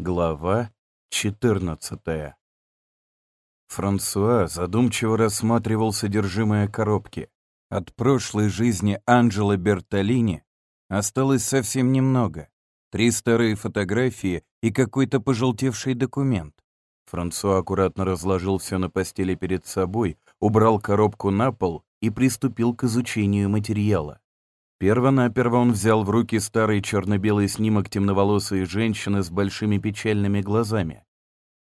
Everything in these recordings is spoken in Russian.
Глава 14 Франсуа задумчиво рассматривал содержимое коробки. От прошлой жизни Анджело Бертолини осталось совсем немного. Три старые фотографии и какой-то пожелтевший документ. Франсуа аккуратно разложил все на постели перед собой, убрал коробку на пол и приступил к изучению материала. Первонаперво он взял в руки старый черно-белый снимок темноволосой женщины с большими печальными глазами.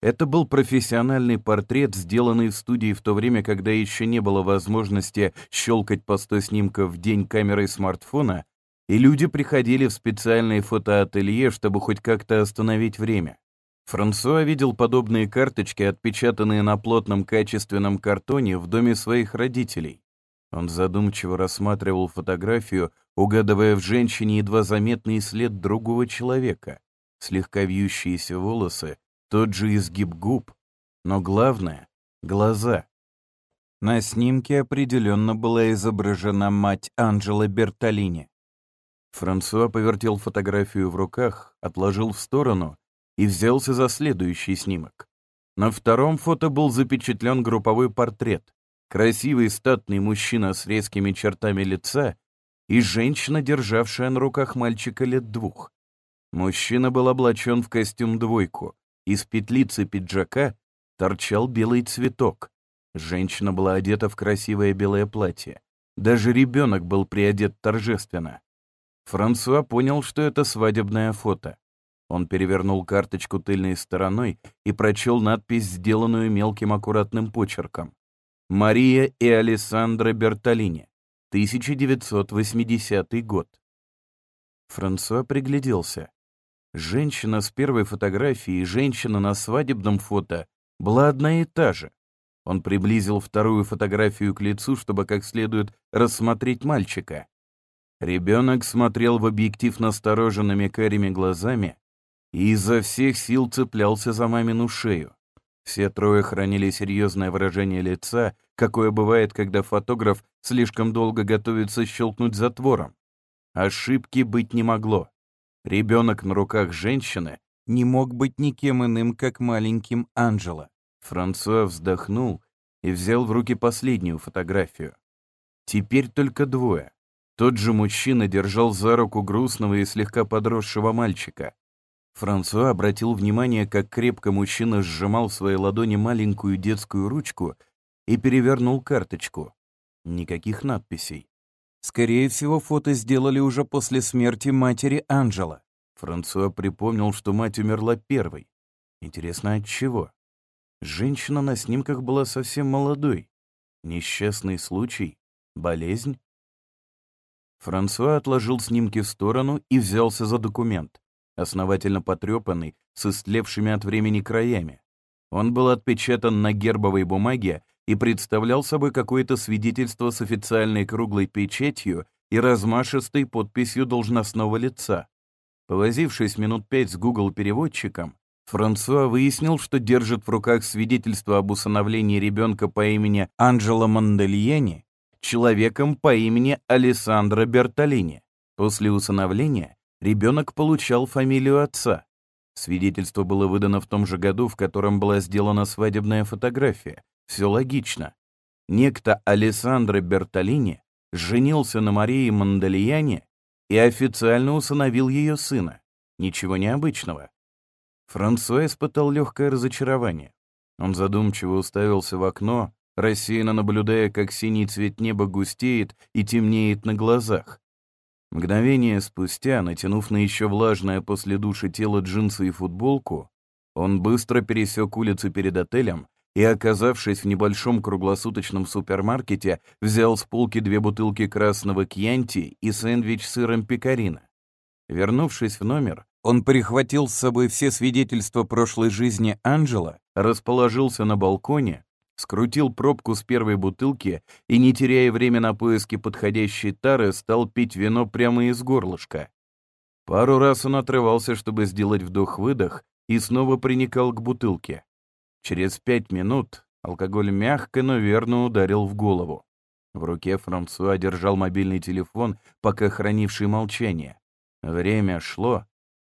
Это был профессиональный портрет, сделанный в студии в то время, когда еще не было возможности щелкать по 100 снимков в день камерой смартфона, и люди приходили в специальные фотоателье, чтобы хоть как-то остановить время. Франсуа видел подобные карточки, отпечатанные на плотном качественном картоне в доме своих родителей. Он задумчиво рассматривал фотографию, угадывая в женщине едва заметный след другого человека. Слегка вьющиеся волосы, тот же изгиб губ, но главное — глаза. На снимке определенно была изображена мать Анджела Бертолини. Франсуа повертел фотографию в руках, отложил в сторону и взялся за следующий снимок. На втором фото был запечатлен групповой портрет красивый статный мужчина с резкими чертами лица и женщина, державшая на руках мальчика лет двух. Мужчина был облачен в костюм-двойку, из петлицы пиджака торчал белый цветок. Женщина была одета в красивое белое платье. Даже ребенок был приодет торжественно. Франсуа понял, что это свадебное фото. Он перевернул карточку тыльной стороной и прочел надпись, сделанную мелким аккуратным почерком. Мария и Алессандро Бертолини, 1980 год. Франсуа пригляделся. Женщина с первой фотографии и женщина на свадебном фото была одна и та же. Он приблизил вторую фотографию к лицу, чтобы как следует рассмотреть мальчика. Ребенок смотрел в объектив настороженными карими глазами и изо всех сил цеплялся за мамину шею. Все трое хранили серьезное выражение лица, какое бывает, когда фотограф слишком долго готовится щелкнуть затвором. Ошибки быть не могло. Ребенок на руках женщины не мог быть никем иным, как маленьким Анджело. Франсуа вздохнул и взял в руки последнюю фотографию. Теперь только двое. Тот же мужчина держал за руку грустного и слегка подросшего мальчика. Франсуа обратил внимание, как крепко мужчина сжимал в своей ладони маленькую детскую ручку и перевернул карточку. Никаких надписей. Скорее всего, фото сделали уже после смерти матери Анджела. Франсуа припомнил, что мать умерла первой. Интересно, от чего? Женщина на снимках была совсем молодой. Несчастный случай? Болезнь? Франсуа отложил снимки в сторону и взялся за документ основательно потрепанный, с истлевшими от времени краями. Он был отпечатан на гербовой бумаге и представлял собой какое-то свидетельство с официальной круглой печатью и размашистой подписью должностного лица. Повозившись минут пять с Google-переводчиком, Франсуа выяснил, что держит в руках свидетельство об усыновлении ребенка по имени Анджело Мандельени человеком по имени Алессандро Бертолини. После усыновления ребенок получал фамилию отца. Свидетельство было выдано в том же году, в котором была сделана свадебная фотография. Все логично. Некто Алессандро Бертолини женился на Марии Мандалияне и официально усыновил ее сына. Ничего необычного. Франсуа испытал легкое разочарование. Он задумчиво уставился в окно, рассеянно наблюдая, как синий цвет неба густеет и темнеет на глазах. Мгновение спустя, натянув на еще влажное после души тело джинсы и футболку, он быстро пересек улицу перед отелем и, оказавшись в небольшом круглосуточном супермаркете, взял с полки две бутылки красного кьянти и сэндвич с сыром пекарина. Вернувшись в номер, он прихватил с собой все свидетельства прошлой жизни Анджела, расположился на балконе скрутил пробку с первой бутылки и, не теряя время на поиски подходящей тары, стал пить вино прямо из горлышка. Пару раз он отрывался, чтобы сделать вдох-выдох, и снова приникал к бутылке. Через пять минут алкоголь мягко, но верно ударил в голову. В руке Франсуа держал мобильный телефон, пока хранивший молчание. Время шло,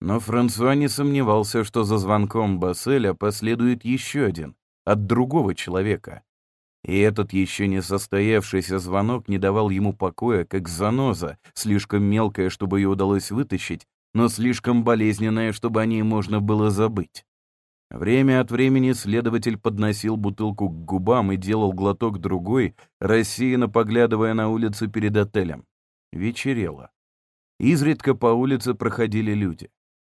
Но Франсуа не сомневался, что за звонком Басселя последует еще один, от другого человека. И этот еще не состоявшийся звонок не давал ему покоя, как заноза, слишком мелкая, чтобы ее удалось вытащить, но слишком болезненная, чтобы о ней можно было забыть. Время от времени следователь подносил бутылку к губам и делал глоток другой, рассеянно поглядывая на улицу перед отелем. Вечерело. Изредка по улице проходили люди.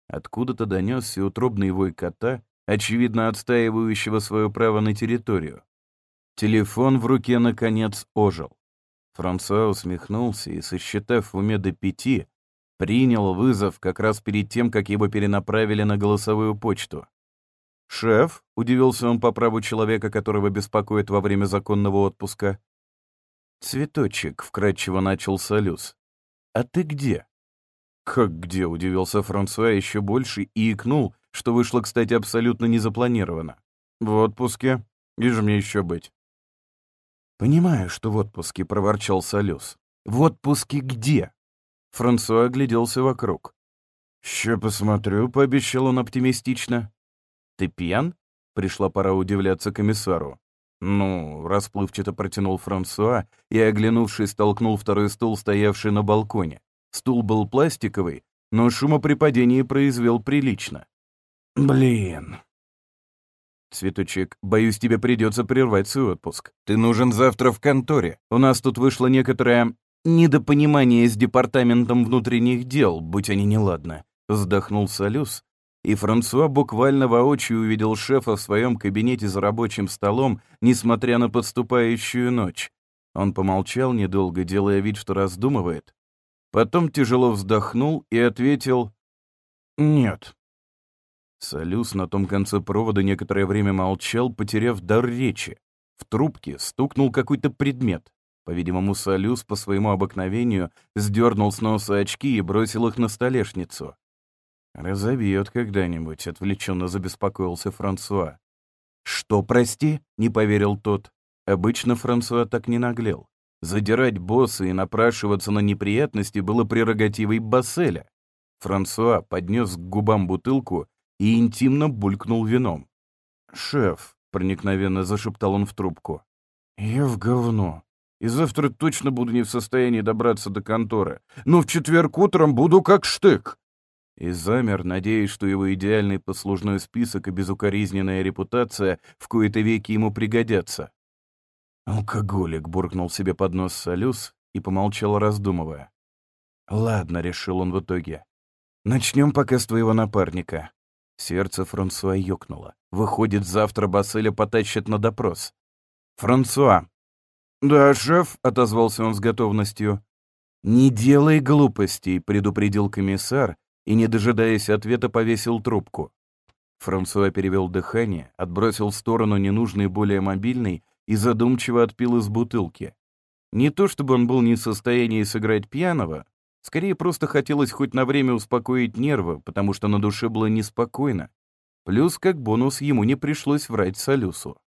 Откуда-то донесся утробный вой кота, очевидно отстаивающего свое право на территорию. Телефон в руке, наконец, ожил. Франсуа усмехнулся и, сосчитав в уме до пяти, принял вызов как раз перед тем, как его перенаправили на голосовую почту. «Шеф?» — удивился он по праву человека, которого беспокоит во время законного отпуска. «Цветочек», — вкратчиво начал Солюс. «А ты где?» «Как где?» — удивился Франсуа еще больше и икнул, что вышло, кстати, абсолютно незапланированно. «В отпуске. Где же мне еще быть?» «Понимаю, что в отпуске», — проворчал Солюс. «В отпуске где?» Франсуа огляделся вокруг. «Ща посмотрю», — пообещал он оптимистично. «Ты пьян?» — пришла пора удивляться комиссару. «Ну», — расплывчато протянул Франсуа и, оглянувшись, толкнул второй стул, стоявший на балконе. Стул был пластиковый, но шума при падении произвел прилично. «Блин». «Цветочек, боюсь, тебе придется прервать свой отпуск. Ты нужен завтра в конторе. У нас тут вышло некоторое недопонимание с департаментом внутренних дел, будь они неладны», — вздохнул Солюс, и Франсуа буквально воочию увидел шефа в своем кабинете за рабочим столом, несмотря на подступающую ночь. Он помолчал недолго, делая вид, что раздумывает, Потом тяжело вздохнул и ответил «Нет». Солюс на том конце провода некоторое время молчал, потеряв дар речи. В трубке стукнул какой-то предмет. По-видимому, Солюс по своему обыкновению сдернул с носа очки и бросил их на столешницу. «Разобьет когда-нибудь», — отвлеченно забеспокоился Франсуа. «Что, прости?» — не поверил тот. Обычно Франсуа так не наглел. Задирать босса и напрашиваться на неприятности было прерогативой Басселя. Франсуа поднес к губам бутылку и интимно булькнул вином. «Шеф», — проникновенно зашептал он в трубку, — «я в говно. И завтра точно буду не в состоянии добраться до конторы. Но в четверг утром буду как штык». И замер, надеясь, что его идеальный послужной список и безукоризненная репутация в кои-то веки ему пригодятся. «Алкоголик», — буркнул себе под нос Солюс и помолчал, раздумывая. «Ладно», — решил он в итоге. «Начнем пока с твоего напарника». Сердце Франсуа ёкнуло. «Выходит, завтра Басселя потащат на допрос». «Франсуа». «Да, шеф», — отозвался он с готовностью. «Не делай глупостей», — предупредил комиссар и, не дожидаясь ответа, повесил трубку. Франсуа перевел дыхание, отбросил в сторону ненужный более мобильный и задумчиво отпил из бутылки. Не то чтобы он был не в состоянии сыграть пьяного, скорее просто хотелось хоть на время успокоить нервы, потому что на душе было неспокойно. Плюс, как бонус, ему не пришлось врать Солюсу.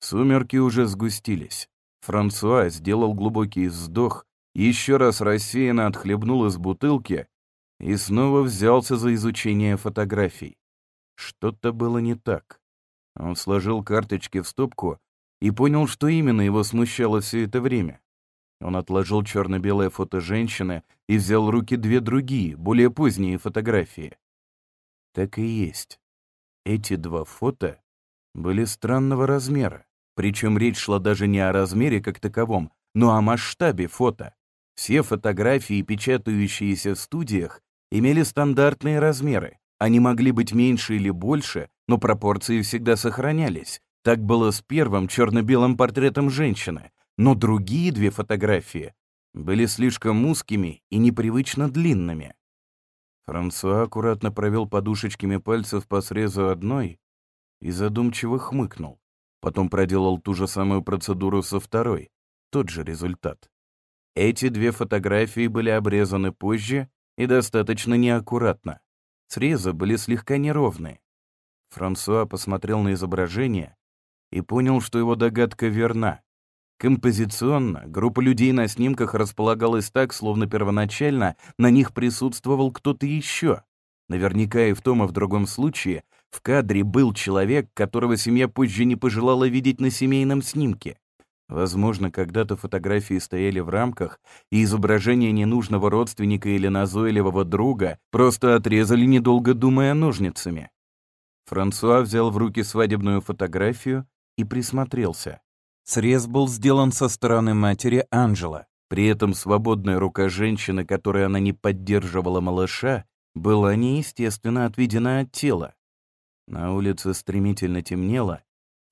Сумерки уже сгустились. Франсуа сделал глубокий вздох, еще раз рассеянно отхлебнул из бутылки и снова взялся за изучение фотографий. Что-то было не так. Он сложил карточки в стопку и понял, что именно его смущало все это время. Он отложил черно-белое фото женщины и взял в руки две другие, более поздние фотографии. Так и есть. Эти два фото были странного размера, причем речь шла даже не о размере как таковом, но о масштабе фото. Все фотографии, печатающиеся в студиях, имели стандартные размеры. Они могли быть меньше или больше, но пропорции всегда сохранялись, так было с первым черно-белым портретом женщины, но другие две фотографии были слишком узкими и непривычно длинными. Франсуа аккуратно провел подушечками пальцев по срезу одной и задумчиво хмыкнул. Потом проделал ту же самую процедуру со второй. Тот же результат. Эти две фотографии были обрезаны позже и достаточно неаккуратно. Срезы были слегка неровные. Франсуа посмотрел на изображение и понял, что его догадка верна. Композиционно группа людей на снимках располагалась так, словно первоначально на них присутствовал кто-то еще. Наверняка и в том, и в другом случае в кадре был человек, которого семья позже не пожелала видеть на семейном снимке. Возможно, когда-то фотографии стояли в рамках, и изображение ненужного родственника или назойливого друга просто отрезали, недолго думая ножницами. Франсуа взял в руки свадебную фотографию и присмотрелся. Срез был сделан со стороны матери Анжела. При этом свободная рука женщины, которой она не поддерживала малыша, была неестественно отведена от тела. На улице стремительно темнело,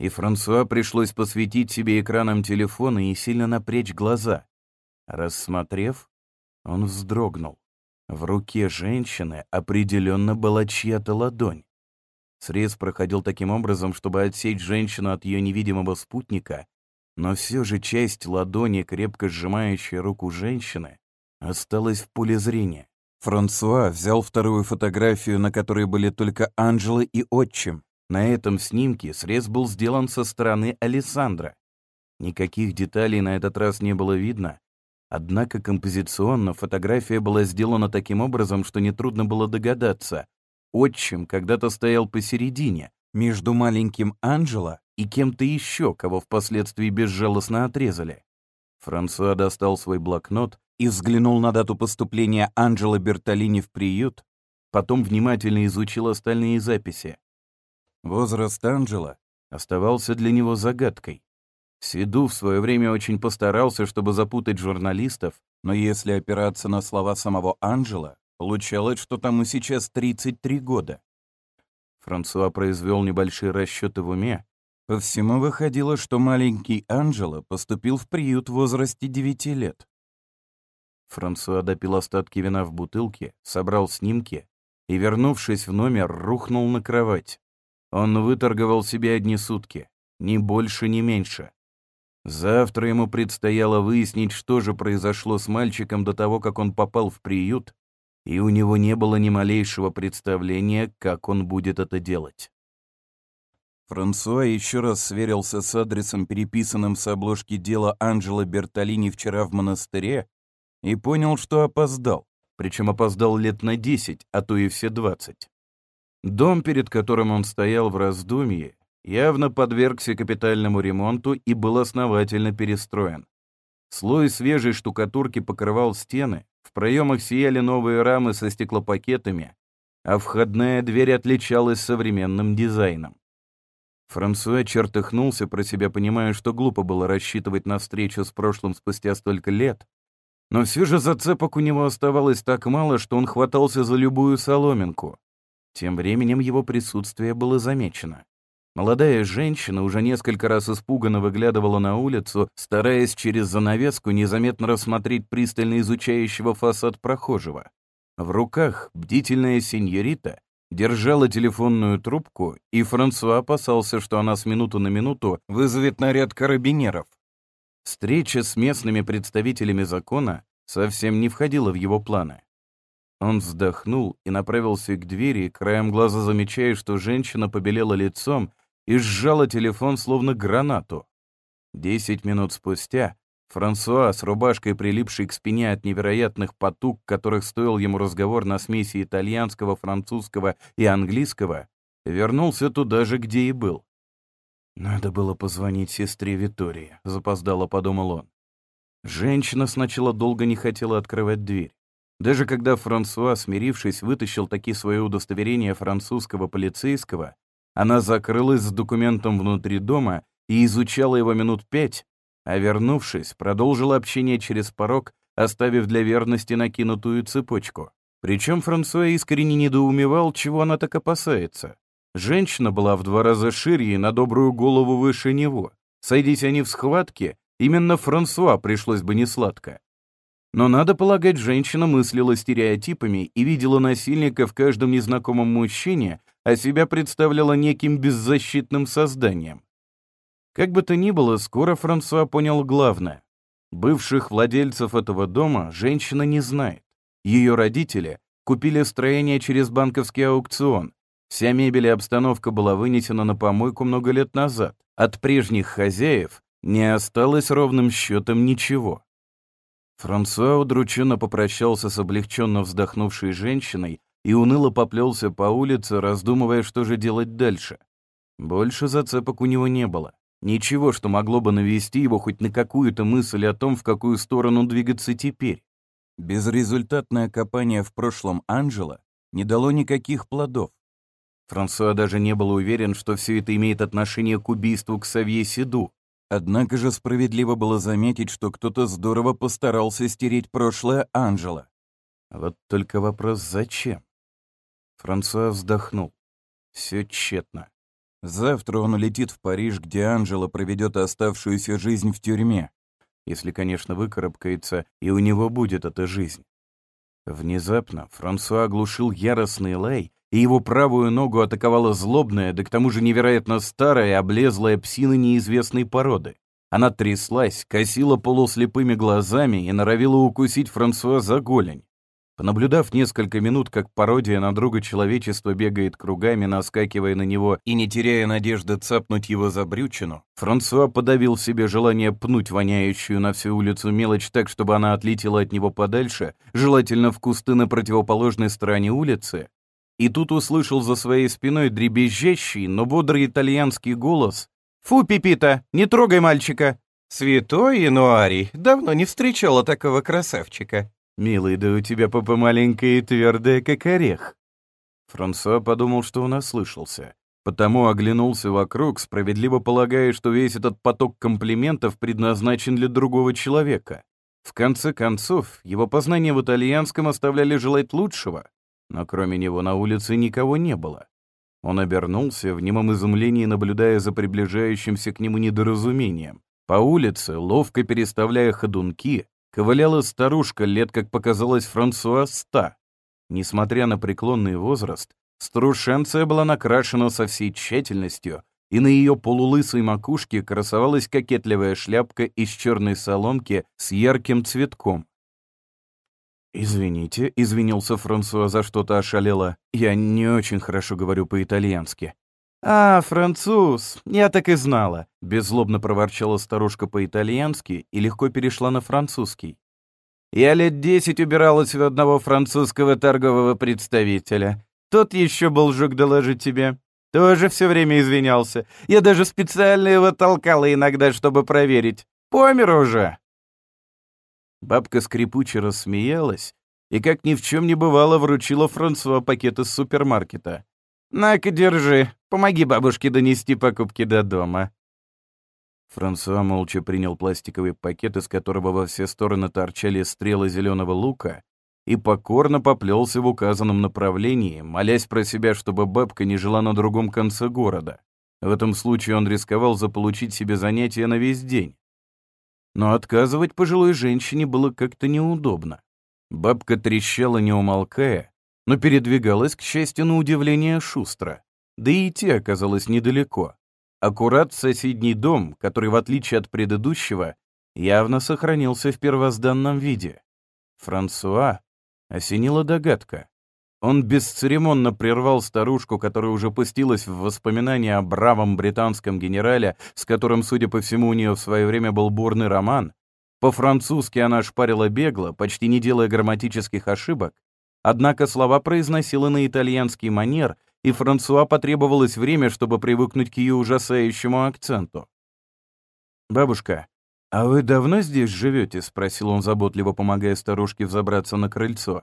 и Франсуа пришлось посветить себе экраном телефона и сильно напрячь глаза. Рассмотрев, он вздрогнул. В руке женщины определенно была чья-то ладонь. Срез проходил таким образом, чтобы отсечь женщину от ее невидимого спутника, но все же часть ладони, крепко сжимающая руку женщины, осталась в поле зрения. Франсуа взял вторую фотографию, на которой были только Анжела и отчим. На этом снимке срез был сделан со стороны Александра. Никаких деталей на этот раз не было видно, однако композиционно фотография была сделана таким образом, что нетрудно было догадаться. Отчим когда-то стоял посередине, между маленьким Анжела и кем-то еще, кого впоследствии безжалостно отрезали. Франсуа достал свой блокнот и взглянул на дату поступления Анджела Бертолини в приют, потом внимательно изучил остальные записи. Возраст Анджела оставался для него загадкой. Сиду в свое время очень постарался, чтобы запутать журналистов, но если опираться на слова самого Анджела, получалось, что тому сейчас 33 года. Франсуа произвел небольшие расчеты в уме. По всему выходило, что маленький Анджело поступил в приют в возрасте 9 лет. Франсуа допил остатки вина в бутылке, собрал снимки и, вернувшись в номер, рухнул на кровать. Он выторговал себе одни сутки, ни больше, ни меньше. Завтра ему предстояло выяснить, что же произошло с мальчиком до того, как он попал в приют, и у него не было ни малейшего представления, как он будет это делать. Франсуа еще раз сверился с адресом, переписанным с обложки дела Анджела Бертолини вчера в монастыре, и понял, что опоздал, причем опоздал лет на 10, а то и все 20. Дом, перед которым он стоял в раздумье, явно подвергся капитальному ремонту и был основательно перестроен. Слой свежей штукатурки покрывал стены, в проемах сияли новые рамы со стеклопакетами, а входная дверь отличалась современным дизайном. Франсуэ чертыхнулся про себя, понимая, что глупо было рассчитывать на встречу с прошлым спустя столько лет, но все же зацепок у него оставалось так мало, что он хватался за любую соломинку. Тем временем его присутствие было замечено. Молодая женщина уже несколько раз испуганно выглядывала на улицу, стараясь через занавеску незаметно рассмотреть пристально изучающего фасад прохожего. В руках бдительная сеньорита держала телефонную трубку, и Франсуа опасался, что она с минуту на минуту вызовет наряд карабинеров. Встреча с местными представителями закона совсем не входила в его планы. Он вздохнул и направился к двери, краем глаза замечая, что женщина побелела лицом и сжала телефон словно гранату. Десять минут спустя Франсуа, с рубашкой, прилипшей к спине от невероятных потуг, которых стоил ему разговор на смеси итальянского, французского и английского, вернулся туда же, где и был. «Надо было позвонить сестре Витории», — запоздало подумал он. Женщина сначала долго не хотела открывать дверь. Даже когда Франсуа, смирившись, вытащил таки свое удостоверение французского полицейского, она закрылась с документом внутри дома и изучала его минут пять, а вернувшись, продолжила общение через порог, оставив для верности накинутую цепочку. Причем Франсуа искренне недоумевал, чего она так опасается. Женщина была в два раза шире и на добрую голову выше него. Сойдись они в схватке, именно Франсуа пришлось бы несладко. Но, надо полагать, женщина мыслила стереотипами и видела насильника в каждом незнакомом мужчине, а себя представляла неким беззащитным созданием. Как бы то ни было, скоро Франсуа понял главное. Бывших владельцев этого дома женщина не знает. Ее родители купили строение через банковский аукцион, Вся мебель и обстановка была вынесена на помойку много лет назад. От прежних хозяев не осталось ровным счетом ничего. Франсуа удрученно попрощался с облегченно вздохнувшей женщиной и уныло поплелся по улице, раздумывая, что же делать дальше. Больше зацепок у него не было. Ничего, что могло бы навести его хоть на какую-то мысль о том, в какую сторону двигаться теперь. Безрезультатное копание в прошлом Анжела не дало никаких плодов. Франсуа даже не был уверен, что все это имеет отношение к убийству Ксавье Сиду. Однако же справедливо было заметить, что кто-то здорово постарался стереть прошлое Анжела. Вот только вопрос «зачем?». Франсуа вздохнул. Все тщетно. Завтра он улетит в Париж, где Анжела проведет оставшуюся жизнь в тюрьме. Если, конечно, выкарабкается, и у него будет эта жизнь. Внезапно Франсуа оглушил яростный лай, и его правую ногу атаковала злобная, да к тому же невероятно старая, облезлая псина неизвестной породы. Она тряслась, косила полуслепыми глазами и норовила укусить Франсуа за голень. Понаблюдав несколько минут, как пародия на друга человечества бегает кругами, наскакивая на него и не теряя надежды цапнуть его за брючину, Франсуа подавил себе желание пнуть воняющую на всю улицу мелочь так, чтобы она отлетела от него подальше, желательно в кусты на противоположной стороне улицы, и тут услышал за своей спиной дребезжащий, но бодрый итальянский голос. «Фу, Пипита, не трогай мальчика!» «Святой Януарий, давно не встречала такого красавчика!» «Милый, да у тебя попа маленькая и твердая, как орех!» Франсуа подумал, что он ослышался. Потому оглянулся вокруг, справедливо полагая, что весь этот поток комплиментов предназначен для другого человека. В конце концов, его познания в итальянском оставляли желать лучшего, но кроме него на улице никого не было. Он обернулся, в немом изумлении наблюдая за приближающимся к нему недоразумением. По улице, ловко переставляя ходунки, ковыляла старушка лет, как показалось Франсуа, ста. Несмотря на преклонный возраст, старушенция была накрашена со всей тщательностью, и на ее полулысой макушке красовалась кокетливая шляпка из черной соломки с ярким цветком. «Извините», — извинился Франсуа за что-то ошалело. «Я не очень хорошо говорю по-итальянски». «А, француз, я так и знала», — беззлобно проворчала старушка по-итальянски и легко перешла на французский. «Я лет десять убиралась у одного французского торгового представителя. Тот еще был жук доложить тебе. Тоже все время извинялся. Я даже специально его толкала иногда, чтобы проверить. Помер уже». Бабка скрипуче рассмеялась и, как ни в чем не бывало, вручила Франсуа пакет из супермаркета. «На-ка, держи. Помоги бабушке донести покупки до дома». Франсуа молча принял пластиковый пакет, из которого во все стороны торчали стрелы зеленого лука, и покорно поплелся в указанном направлении, молясь про себя, чтобы бабка не жила на другом конце города. В этом случае он рисковал заполучить себе занятия на весь день. Но отказывать пожилой женщине было как-то неудобно. Бабка трещала, не умолкая, но передвигалась, к счастью, на удивление шустро. Да и идти оказалось недалеко. Аккурат соседний дом, который, в отличие от предыдущего, явно сохранился в первозданном виде. Франсуа осенила догадка. Он бесцеремонно прервал старушку, которая уже пустилась в воспоминания о бравом британском генерале, с которым, судя по всему, у нее в свое время был бурный роман. По-французски она шпарила бегло, почти не делая грамматических ошибок, Однако слова произносила на итальянский манер, и Франсуа потребовалось время, чтобы привыкнуть к ее ужасающему акценту. «Бабушка, а вы давно здесь живете?» — спросил он заботливо, помогая старушке взобраться на крыльцо.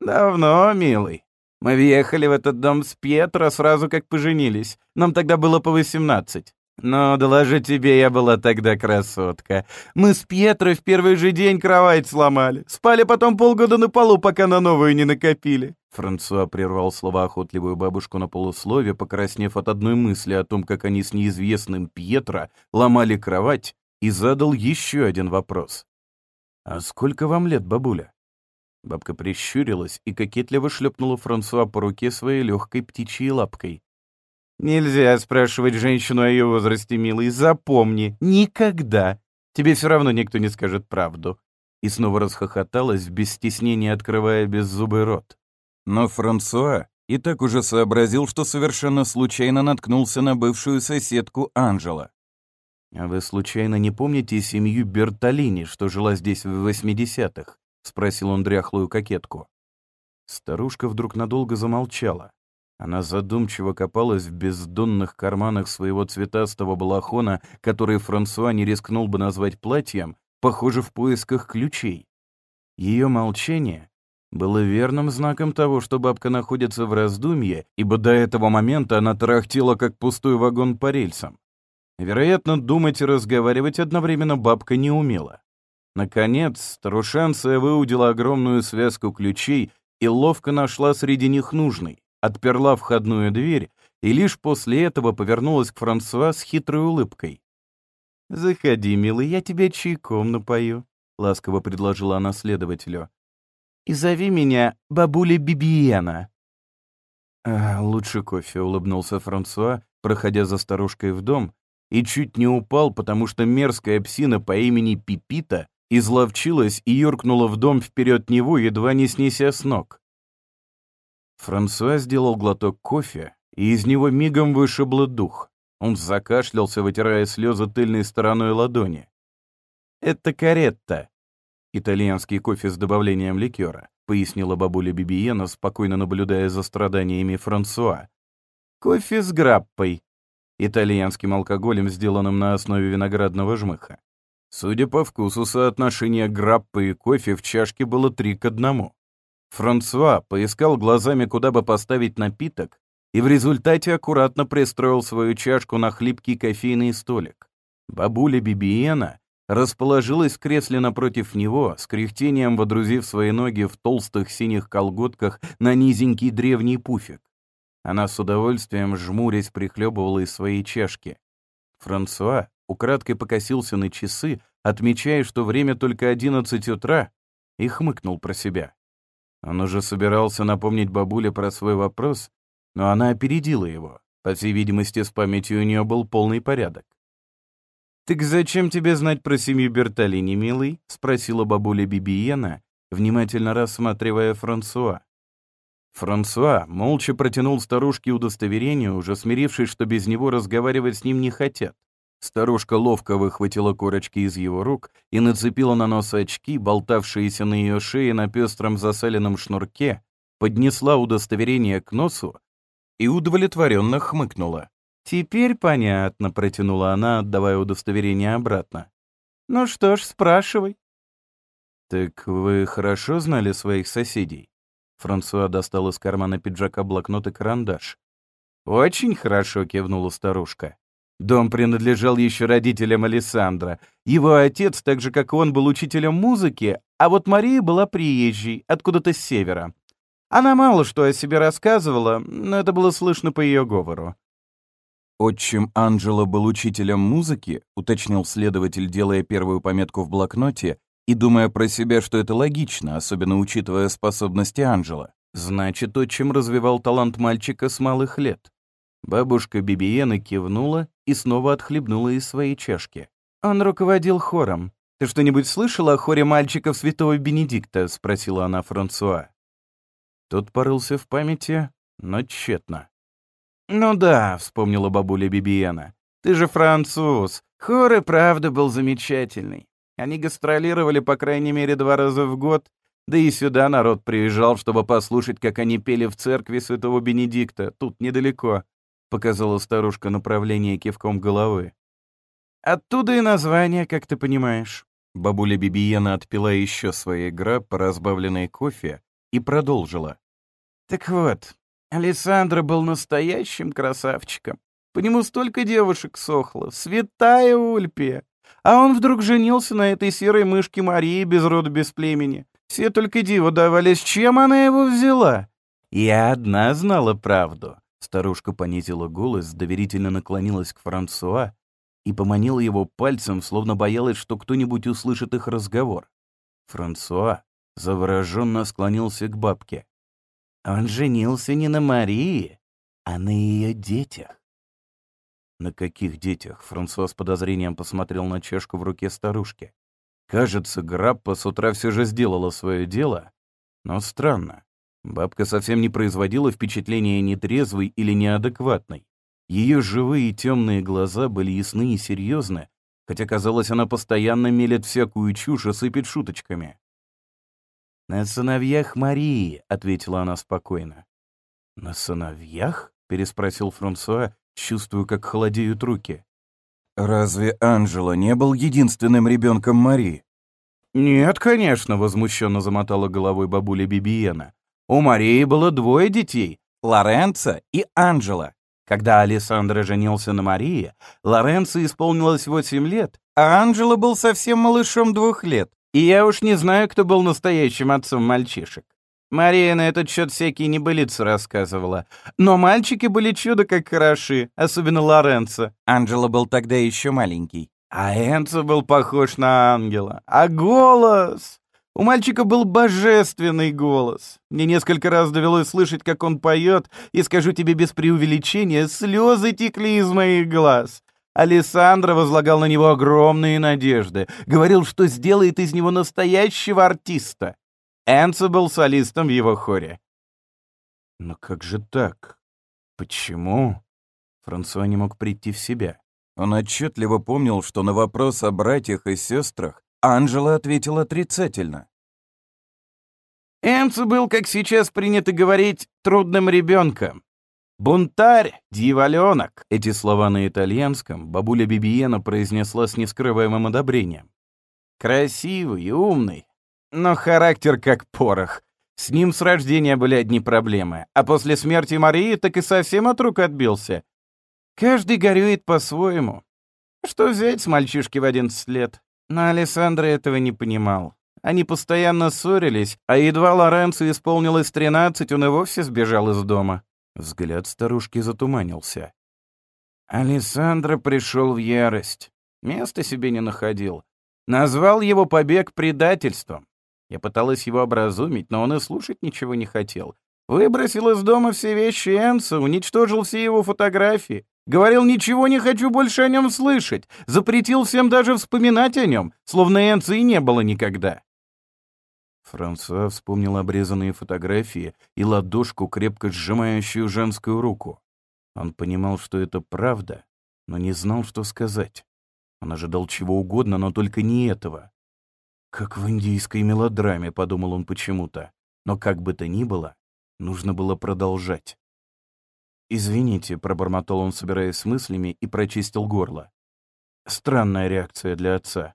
«Давно, милый. Мы въехали в этот дом с Пьетро сразу как поженились. Нам тогда было по восемнадцать. Но, доложу тебе, я была тогда красотка. Мы с Пьетро в первый же день кровать сломали. Спали потом полгода на полу, пока на новую не накопили. Франсуа прервал слова охотливую бабушку на полуслове, покраснев от одной мысли о том, как они с неизвестным Пьетро ломали кровать, и задал еще один вопрос. «А сколько вам лет, бабуля?» Бабка прищурилась и кокетливо шлепнула Франсуа по руке своей легкой птичьей лапкой. Нельзя спрашивать женщину о ее возрасте, милый. Запомни, никогда. Тебе все равно никто не скажет правду. И снова расхохоталась, без стеснения открывая беззубый рот. Но Франсуа и так уже сообразил, что совершенно случайно наткнулся на бывшую соседку Анжела. «А вы случайно не помните семью Бертолини, что жила здесь в 80-х?» — спросил он дряхлую кокетку. Старушка вдруг надолго замолчала. Она задумчиво копалась в бездонных карманах своего цветастого балахона, который Франсуа не рискнул бы назвать платьем, похоже, в поисках ключей. Ее молчание было верным знаком того, что бабка находится в раздумье, ибо до этого момента она тарахтела, как пустой вагон по рельсам. Вероятно, думать и разговаривать одновременно бабка не умела. Наконец, старушанция выудила огромную связку ключей и ловко нашла среди них нужный отперла входную дверь и лишь после этого повернулась к Франсуа с хитрой улыбкой. «Заходи, милый, я тебе чайком напою», — ласково предложила она следователю. «И зови меня бабуля Бибиена». А, «Лучше кофе», — улыбнулся Франсуа, проходя за старушкой в дом, и чуть не упал, потому что мерзкая псина по имени Пипита изловчилась и юркнула в дом вперед него, едва не снеся с ног. Франсуа сделал глоток кофе, и из него мигом вышибло дух. Он закашлялся, вытирая слезы тыльной стороной ладони. «Это каретта», «Итальянский кофе с добавлением ликера», пояснила бабуля Бибиена, спокойно наблюдая за страданиями Франсуа. «Кофе с граппой», итальянским алкоголем, сделанным на основе виноградного жмыха. Судя по вкусу, соотношение граппы и кофе в чашке было три к одному. Франсуа поискал глазами, куда бы поставить напиток, и в результате аккуратно пристроил свою чашку на хлипкий кофейный столик. Бабуля Бибиена расположилась в кресле напротив него, с кряхтением водрузив свои ноги в толстых синих колготках на низенький древний пуфик. Она с удовольствием, жмурясь, прихлебывала из своей чашки. Франсуа украдкой покосился на часы, отмечая, что время только одиннадцать утра, и хмыкнул про себя. Он уже собирался напомнить бабуле про свой вопрос, но она опередила его. По всей видимости, с памятью у нее был полный порядок. «Так зачем тебе знать про семью Бертолини, милый?» — спросила бабуля Бибиена, внимательно рассматривая Франсуа. Франсуа молча протянул старушке удостоверение, уже смирившись, что без него разговаривать с ним не хотят. Старушка ловко выхватила корочки из его рук и нацепила на нос очки, болтавшиеся на ее шее на пестром засаленном шнурке, поднесла удостоверение к носу и удовлетворенно хмыкнула. «Теперь понятно», — протянула она, отдавая удостоверение обратно. «Ну что ж, спрашивай». «Так вы хорошо знали своих соседей?» Франсуа достал из кармана пиджака блокнот и карандаш. «Очень хорошо», — кивнула старушка. Дом принадлежал еще родителям Александра. Его отец, так же как и он, был учителем музыки, а вот Мария была приезжей, откуда-то с севера. Она мало что о себе рассказывала, но это было слышно по ее говору. «Отчим Анджела был учителем музыки», — уточнил следователь, делая первую пометку в блокноте и думая про себя, что это логично, особенно учитывая способности Анджела. Значит, отчим развивал талант мальчика с малых лет. Бабушка Бибиена кивнула и снова отхлебнула из своей чашки. «Он руководил хором. Ты что-нибудь слышала о хоре мальчиков святого Бенедикта?» — спросила она Франсуа. Тот порылся в памяти, но тщетно. «Ну да», — вспомнила бабуля Бибиена. «Ты же француз. Хор и правда был замечательный. Они гастролировали по крайней мере два раза в год, да и сюда народ приезжал, чтобы послушать, как они пели в церкви святого Бенедикта, тут недалеко. — показала старушка направление кивком головы. «Оттуда и название, как ты понимаешь». Бабуля Бибиена отпила еще своей граб, разбавленной кофе, и продолжила. «Так вот, Александра был настоящим красавчиком. По нему столько девушек сохло, святая Ульпия. А он вдруг женился на этой серой мышке Марии без рода, без племени. Все только диво давали, с чем она его взяла. Я одна знала правду. Старушка понизила голос, доверительно наклонилась к Франсуа и поманила его пальцем, словно боялась, что кто-нибудь услышит их разговор. Франсуа завороженно склонился к бабке. Он женился не на Марии, а на ее детях. На каких детях? Франсуа с подозрением посмотрел на чашку в руке старушки. Кажется, Граппа с утра все же сделала свое дело, но странно. Бабка совсем не производила впечатления нетрезвой или неадекватной. Ее живые темные глаза были ясны и серьезны, хотя, казалось, она постоянно мелет всякую чушь и сыпет шуточками. «На сыновьях Марии», — ответила она спокойно. «На сыновьях?» — переспросил Франсуа, чувствуя, как холодеют руки. «Разве Анжела не был единственным ребенком Марии?» «Нет, конечно», — возмущенно замотала головой бабуля Бибиена. «У Марии было двое детей — Лоренцо и Анжела. Когда Алессандро женился на Марии, Лоренцо исполнилось восемь лет, а Анжела был совсем малышом двух лет. И я уж не знаю, кто был настоящим отцом мальчишек. Мария на этот счет всякие небылицы рассказывала. Но мальчики были чудо как хороши, особенно Лоренцо. Анджело был тогда еще маленький. А Энцо был похож на ангела. А голос! У мальчика был божественный голос. Мне несколько раз довелось слышать, как он поет, и скажу тебе без преувеличения, слезы текли из моих глаз. Алессандро возлагал на него огромные надежды, говорил, что сделает из него настоящего артиста. Энцо был солистом в его хоре. Но как же так? Почему? Франсуа не мог прийти в себя. Он отчетливо помнил, что на вопрос о братьях и сестрах Анжела ответила отрицательно. Энцо был, как сейчас принято говорить, трудным ребенком. «Бунтарь, дьяволенок!» Эти слова на итальянском бабуля Бибиена произнесла с нескрываемым одобрением. «Красивый и умный, но характер как порох. С ним с рождения были одни проблемы, а после смерти Марии так и совсем от рук отбился. Каждый горюет по-своему. Что взять с мальчишки в 11 лет? Но Александр этого не понимал. Они постоянно ссорились, а едва Лоренцо исполнилось 13, он и вовсе сбежал из дома. Взгляд старушки затуманился. Александра пришел в ярость. Места себе не находил. Назвал его побег предательством. Я пыталась его образумить, но он и слушать ничего не хотел. Выбросил из дома все вещи Энса, уничтожил все его фотографии. Говорил, ничего не хочу больше о нем слышать. Запретил всем даже вспоминать о нем, словно Энса и не было никогда. Франсуа вспомнил обрезанные фотографии и ладошку, крепко сжимающую женскую руку. Он понимал, что это правда, но не знал, что сказать. Он ожидал чего угодно, но только не этого. «Как в индийской мелодраме», — подумал он почему-то. Но как бы то ни было, нужно было продолжать. «Извините», — пробормотал он, собираясь с мыслями, и прочистил горло. Странная реакция для отца.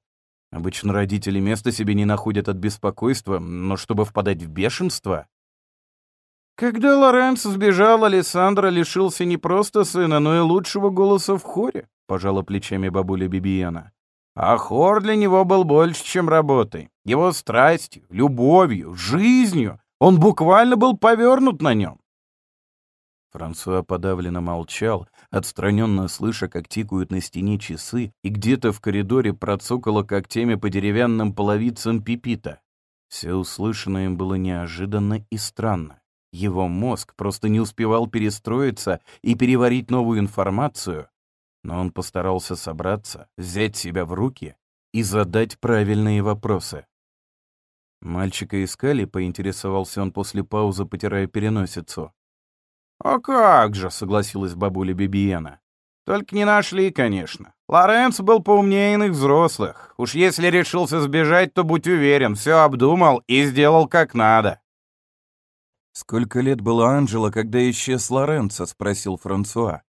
Обычно родители места себе не находят от беспокойства, но чтобы впадать в бешенство... Когда Лоренцо сбежал, Александра лишился не просто сына, но и лучшего голоса в хоре, пожала плечами бабуля Бибиена. А хор для него был больше, чем работой. Его страстью, любовью, жизнью. Он буквально был повернут на нем. Франсуа подавленно молчал, отстраненно слыша, как тикают на стене часы, и где-то в коридоре процокало когтями по деревянным половицам пипита. Все услышанное им было неожиданно и странно. Его мозг просто не успевал перестроиться и переварить новую информацию, но он постарался собраться, взять себя в руки и задать правильные вопросы. Мальчика искали, поинтересовался он после паузы, потирая переносицу. «А как же», — согласилась бабуля Бибиена. «Только не нашли, конечно. Лоренц был поумнее иных взрослых. Уж если решился сбежать, то будь уверен, все обдумал и сделал как надо». «Сколько лет было Анжела, когда исчез Лоренцо?» — спросил Франсуа.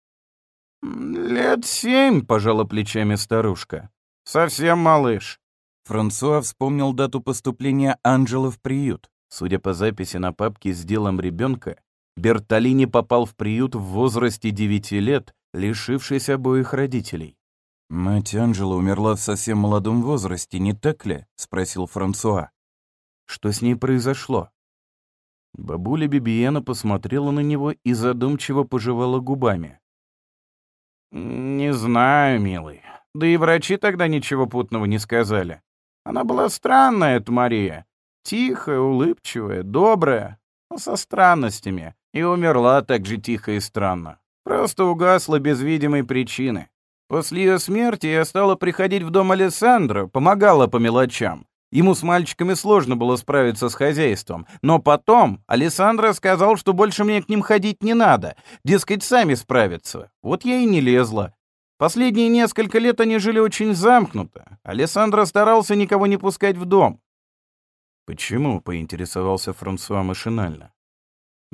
«Лет семь», — пожала плечами старушка. «Совсем малыш». Франсуа вспомнил дату поступления Анжелы в приют. Судя по записи на папке с делом ребенка, Бертолини попал в приют в возрасте 9 лет, лишившись обоих родителей. «Мать Анжела умерла в совсем молодом возрасте, не так ли?» — спросил Франсуа. «Что с ней произошло?» Бабуля Бибиена посмотрела на него и задумчиво пожевала губами. «Не знаю, милый. Да и врачи тогда ничего путного не сказали. Она была странная, эта Мария. Тихая, улыбчивая, добрая, но со странностями. И умерла так же тихо и странно. Просто угасла без видимой причины. После ее смерти я стала приходить в дом Александра, помогала по мелочам. Ему с мальчиками сложно было справиться с хозяйством. Но потом Александра сказал, что больше мне к ним ходить не надо. Дескать, сами справятся. Вот я и не лезла. Последние несколько лет они жили очень замкнуто. Александра старался никого не пускать в дом. «Почему?» — поинтересовался Франсуа машинально.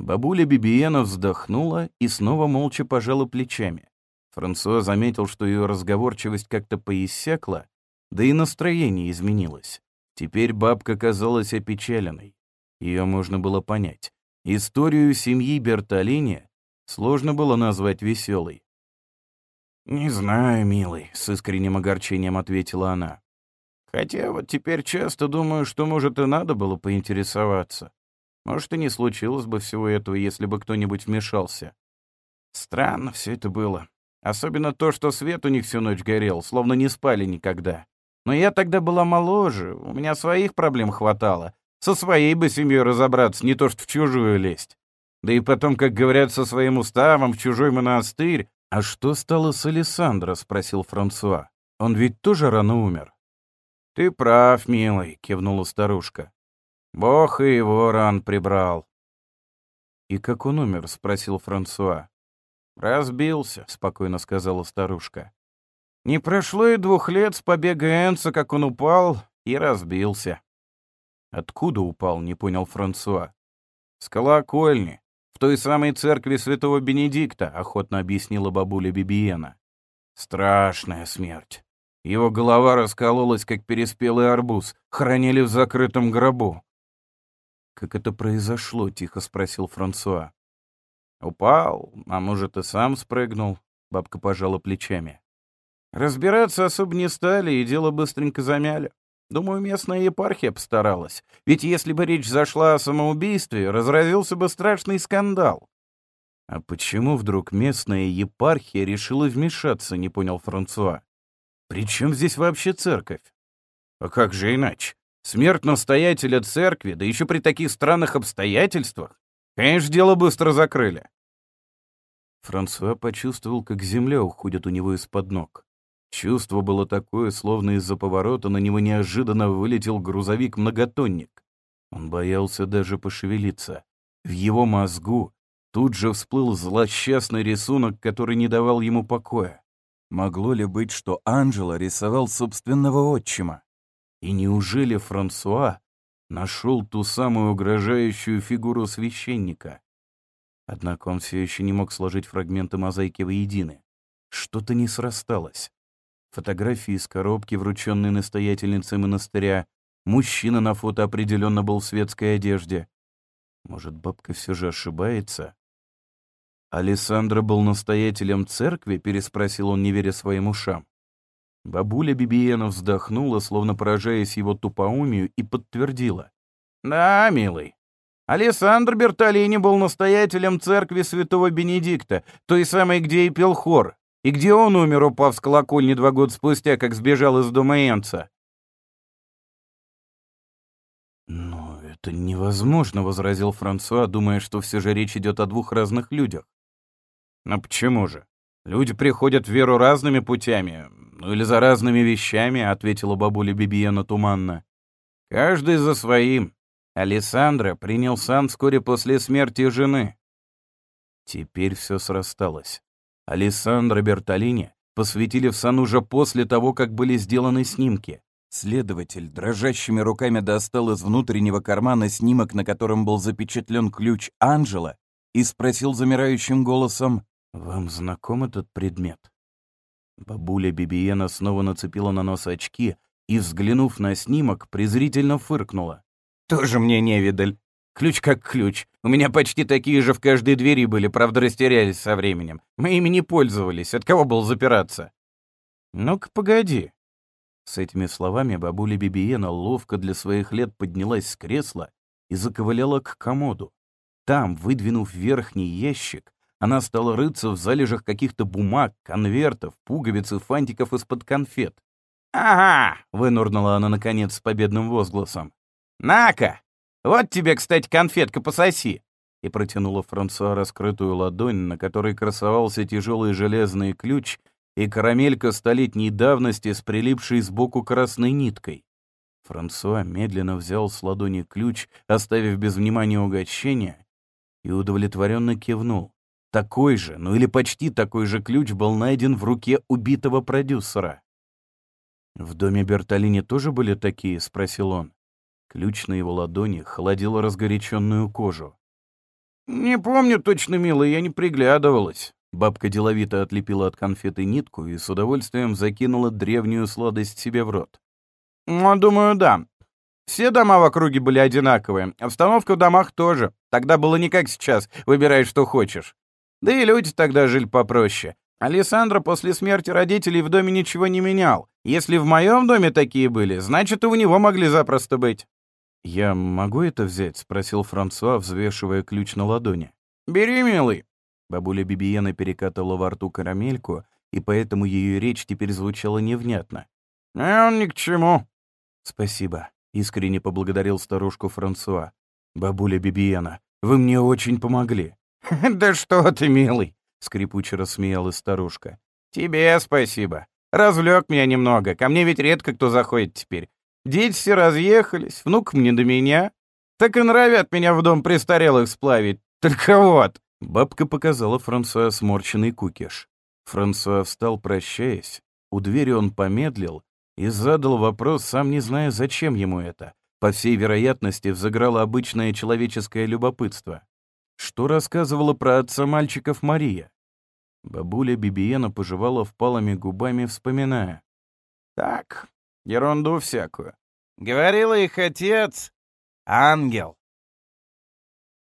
Бабуля Бибиена вздохнула и снова молча пожала плечами. Франсуа заметил, что ее разговорчивость как-то поиссякла, да и настроение изменилось. Теперь бабка казалась опечаленной. Ее можно было понять. Историю семьи Бертолини сложно было назвать веселой. «Не знаю, милый», — с искренним огорчением ответила она. «Хотя вот теперь часто думаю, что, может, и надо было поинтересоваться. Может, и не случилось бы всего этого, если бы кто-нибудь вмешался. Странно все это было. Особенно то, что свет у них всю ночь горел, словно не спали никогда. Но я тогда была моложе, у меня своих проблем хватало. Со своей бы семьей разобраться, не то что в чужую лезть. Да и потом, как говорят, со своим уставом в чужой монастырь. «А что стало с Алессандро?» — спросил Франсуа. «Он ведь тоже рано умер». «Ты прав, милый», — кивнула старушка. Бог и его ран прибрал. «И как он умер?» — спросил Франсуа. «Разбился», — спокойно сказала старушка. «Не прошло и двух лет с побега Энца, как он упал и разбился». «Откуда упал?» — не понял Франсуа. «С колокольни, в той самой церкви святого Бенедикта», — охотно объяснила бабуля Бибиена. «Страшная смерть. Его голова раскололась, как переспелый арбуз, хранили в закрытом гробу. «Как это произошло?» — тихо спросил Франсуа. «Упал, а может, и сам спрыгнул», — бабка пожала плечами. «Разбираться особо не стали, и дело быстренько замяли. Думаю, местная епархия постаралась. Ведь если бы речь зашла о самоубийстве, разразился бы страшный скандал». «А почему вдруг местная епархия решила вмешаться?» — не понял Франсуа. «При чем здесь вообще церковь?» «А как же иначе? Смерть настоятеля церкви, да еще при таких странных обстоятельствах. Конечно, дело быстро закрыли. Франсуа почувствовал, как земля уходит у него из-под ног. Чувство было такое, словно из-за поворота на него неожиданно вылетел грузовик-многотонник. Он боялся даже пошевелиться. В его мозгу тут же всплыл злосчастный рисунок, который не давал ему покоя. Могло ли быть, что Анджело рисовал собственного отчима? И неужели Франсуа нашел ту самую угрожающую фигуру священника? Однако он все еще не мог сложить фрагменты мозаики воедино. Что-то не срасталось. Фотографии из коробки, врученные настоятельницей монастыря, мужчина на фото определенно был в светской одежде. Может, бабка все же ошибается? «Алессандро был настоятелем церкви?» — переспросил он, не веря своим ушам. Бабуля Бибиена вздохнула, словно поражаясь его тупоумию, и подтвердила. «Да, милый. Алессандр Бертолини был настоятелем церкви святого Бенедикта, той самой, где и пел хор, и где он умер, упав с колокольни два года спустя, как сбежал из дома Энца». «Но это невозможно», — возразил Франсуа, думая, что все же речь идет о двух разных людях. «Но почему же? Люди приходят в веру разными путями, ну или за разными вещами», — ответила бабуля Бибиена туманно. «Каждый за своим. Алессандро принял сан вскоре после смерти жены». Теперь все срасталось. Алессандро Бертолини посвятили в сан уже после того, как были сделаны снимки. Следователь дрожащими руками достал из внутреннего кармана снимок, на котором был запечатлен ключ Анжела, и спросил замирающим голосом, «Вам знаком этот предмет?» Бабуля Бибиена снова нацепила на нос очки и, взглянув на снимок, презрительно фыркнула. «Тоже мне не видаль. Ключ как ключ. У меня почти такие же в каждой двери были, правда, растерялись со временем. Мы ими не пользовались. От кого был запираться?» «Ну-ка, погоди». С этими словами бабуля Бибиена ловко для своих лет поднялась с кресла и заковыляла к комоду. Там, выдвинув верхний ящик, она стала рыться в залежах каких-то бумаг, конвертов, пуговиц и фантиков из-под конфет. «Ага!» — вынурнула она, наконец, с победным возгласом. «На-ка! Вот тебе, кстати, конфетка пососи!» И протянула Франсуа раскрытую ладонь, на которой красовался тяжелый железный ключ и карамелька столетней давности с прилипшей сбоку красной ниткой. Франсуа медленно взял с ладони ключ, оставив без внимания угощения, и удовлетворенно кивнул. Такой же, ну или почти такой же ключ был найден в руке убитого продюсера. «В доме Бертолини тоже были такие?» — спросил он. Ключ на его ладони холодил разгоряченную кожу. «Не помню точно, милая, я не приглядывалась». Бабка деловито отлепила от конфеты нитку и с удовольствием закинула древнюю сладость себе в рот. «Ну, думаю, да. Все дома в округе были одинаковые, обстановка в домах тоже. Тогда было не как сейчас, выбирай, что хочешь. Да и люди тогда жили попроще. Александра после смерти родителей в доме ничего не менял. Если в моем доме такие были, значит, и у него могли запросто быть». «Я могу это взять?» — спросил Франсуа, взвешивая ключ на ладони. «Бери, милый». Бабуля Бибиена перекатывала во рту карамельку, и поэтому ее речь теперь звучала невнятно. «А он ни к чему». «Спасибо», — искренне поблагодарил старушку Франсуа. «Бабуля Бибиена, вы мне очень помогли». «Да что ты, милый!» — скрипуче рассмеялась старушка. «Тебе спасибо. Развлек меня немного. Ко мне ведь редко кто заходит теперь. Дети все разъехались, внук мне до меня. Так и нравят меня в дом престарелых сплавить. Только вот...» Бабка показала Франсуа сморченный кукиш. Франсуа встал, прощаясь. У двери он помедлил и задал вопрос, сам не зная, зачем ему это. По всей вероятности, взыграло обычное человеческое любопытство. Что рассказывала про отца мальчиков Мария? Бабуля Бибиена пожевала впалыми губами, вспоминая. «Так, ерунду всякую. Говорила их отец — ангел.